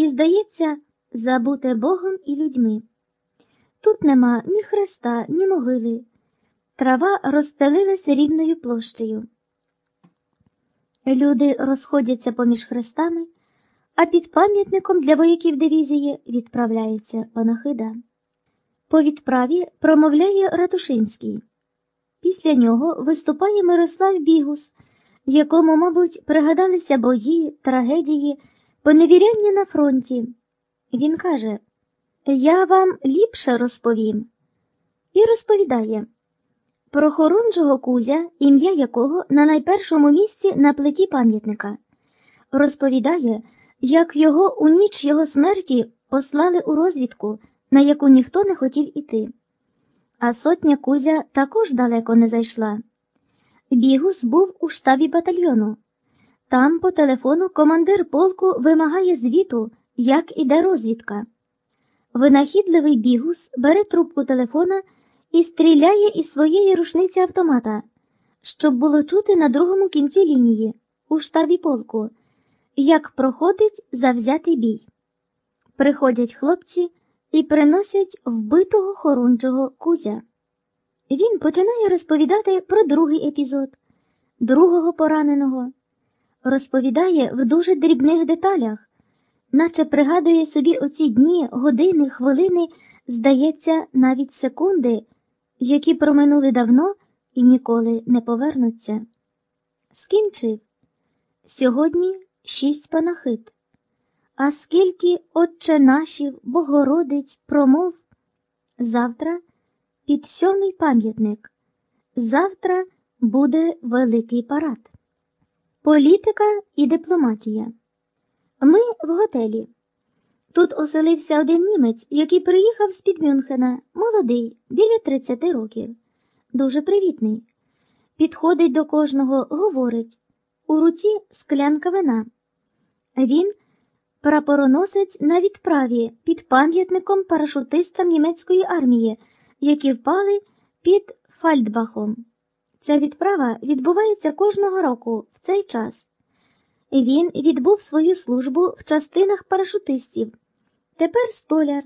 і, здається, забуте Богом і людьми. Тут нема ні хреста, ні могили. Трава розстелилася рівною площею. Люди розходяться поміж хрестами, а під пам'ятником для вояків дивізії відправляється панахида. По відправі промовляє Ратушинський. Після нього виступає Мирослав Бігус, якому, мабуть, пригадалися бої, трагедії, поневіряння на фронті. Він каже: Я вам ліпше розповім. І розповідає про хорунжого кузя, ім'я якого на найпершому місці на плиті пам'ятника. Розповідає, як його у ніч його смерті послали у розвідку, на яку ніхто не хотів іти. А сотня Кузя також далеко не зайшла. Бігус був у штабі батальйону. Там по телефону командир полку вимагає звіту, як іде розвідка. Винахідливий бігус бере трубку телефона і стріляє із своєї рушниці автомата, щоб було чути на другому кінці лінії, у штабі полку, як проходить завзятий бій. Приходять хлопці і приносять вбитого хорунжого кузя. Він починає розповідати про другий епізод, другого пораненого, розповідає в дуже дрібних деталях, наче пригадує собі оці дні, години, хвилини, здається, навіть секунди, які проминули давно і ніколи не повернуться. Скінчив сьогодні шість панахид. А скільки отче нашів, Богородиць, промов завтра під сьомий пам'ятник. Завтра буде великий парад. Політика і дипломатія. Ми в готелі. Тут оселився один німець, який приїхав з під Мюнхена, молодий, біля 30 років, дуже привітний. Підходить до кожного, говорить у руці склянка вина. Він прапороносець на відправі під пам'ятником парашутистам німецької армії, які впали під Фальдбахом. Ця відправа відбувається кожного року в цей час. Він відбув свою службу в частинах парашутистів. Тепер столяр,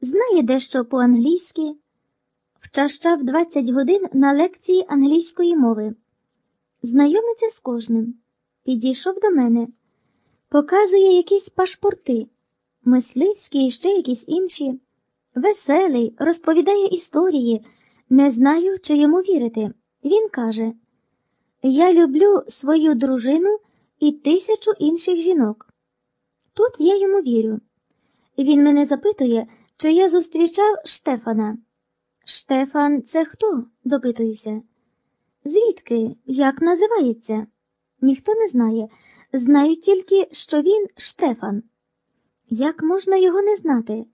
знає дещо по-англійськи, вчащав 20 годин на лекції англійської мови. Знайомиться з кожним. Підійшов до мене, показує якісь пашпорти, мисливські і ще якісь інші. Веселий, розповідає історії, не знаю, чи йому вірити. Він каже: Я люблю свою дружину і тисячу інших жінок. Тут я йому вірю. Він мене запитує, чи я зустрічав Штефана. Штефан, це хто? допитуюся. Звідки? Як називається? Ніхто не знає. Знають тільки, що він Штефан. Як можна його не знати?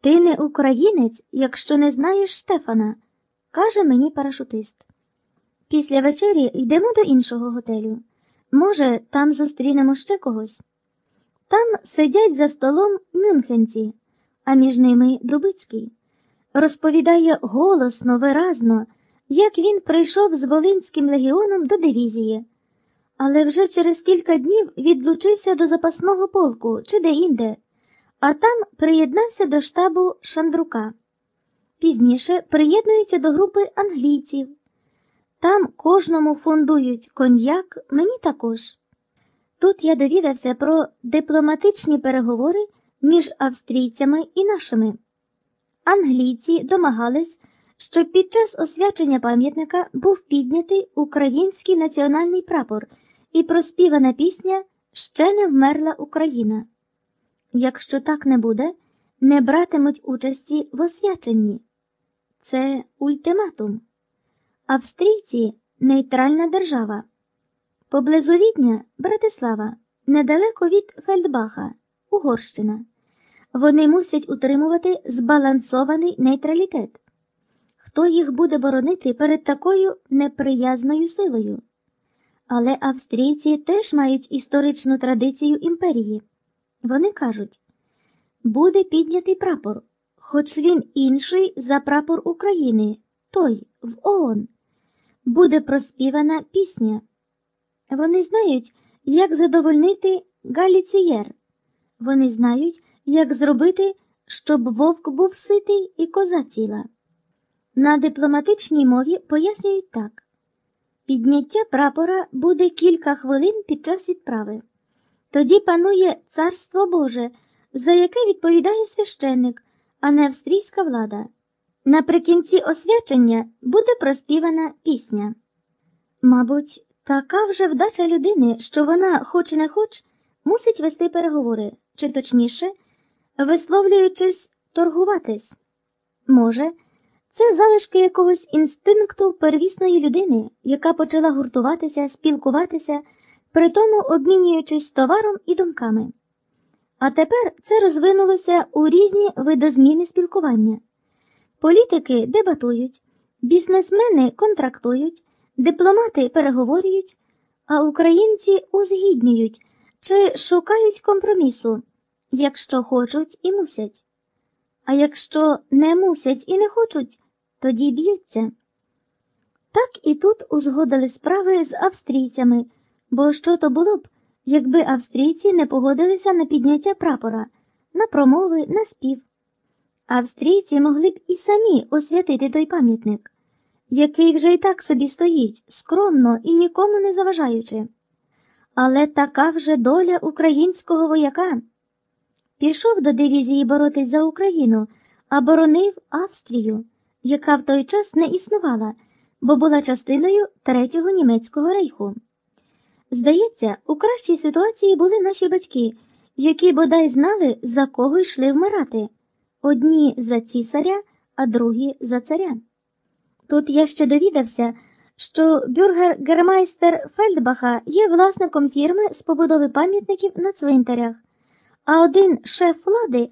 Ти не українець, якщо не знаєш Штефана, каже мені парашутист. Після вечері йдемо до іншого готелю. Може, там зустрінемо ще когось. Там сидять за столом мюнхенці, а між ними Дубицький. Розповідає голосно, виразно, як він прийшов з Волинським легіоном до дивізії, але вже через кілька днів відлучився до запасного полку чи де-інде, а там приєднався до штабу Шандрука. Пізніше приєднується до групи англійців. Там кожному фундують коньяк, мені також. Тут я довідався про дипломатичні переговори між австрійцями і нашими. Англійці домагались, щоб під час освячення пам'ятника був піднятий український національний прапор і проспівана пісня Ще не вмерла Україна. Якщо так не буде, не братимуть участі в освяченні. Це ультиматум. Австрійці нейтральна держава. Поблизу Відня Братислава, недалеко від Фельдбаха, Угорщина. Вони мусять утримувати збалансований нейтралітет. Хто їх буде боронити перед такою неприязною силою? Але австрійці теж мають історичну традицію імперії. Вони кажуть буде піднятий прапор, хоч він інший за прапор України, той в ООН. Буде проспівана пісня. Вони знають, як задовольнити галіцієр. Вони знають, як зробити, щоб вовк був ситий і коза ціла. На дипломатичній мові пояснюють так: підняття прапора буде кілька хвилин під час відправи. Тоді панує царство Боже, за яке відповідає священник, а не австрійська влада. Наприкінці освячення буде проспівана пісня. Мабуть, така вже вдача людини, що вона, хоч і не хоч, мусить вести переговори, чи точніше, висловлюючись, торгуватись. Може, це залишки якогось інстинкту первісної людини, яка почала гуртуватися, спілкуватися, при тому обмінюючись товаром і думками. А тепер це розвинулося у різні видозміни спілкування. Політики дебатують, бізнесмени контрактують, дипломати переговорюють, а українці узгіднюють чи шукають компромісу, якщо хочуть і мусять. А якщо не мусять і не хочуть, тоді б'ються. Так і тут узгодили справи з австрійцями, бо що то було б, якби австрійці не погодилися на підняття прапора, на промови, на спів. Австрійці могли б і самі освятити той пам'ятник, який вже й так собі стоїть, скромно і нікому не заважаючи. Але така вже доля українського вояка. Пішов до дивізії боротись за Україну, а боронив Австрію, яка в той час не існувала, бо була частиною Третього німецького рейху. Здається, у кращій ситуації були наші батьки, які бодай знали, за кого йшли вмирати одні за цісаря, а другі за царя. Тут я ще довідався, що бюргер Гермайстер Фельдбаха є власником фірми з побудови пам'ятників на цвинтарях, а один шеф влади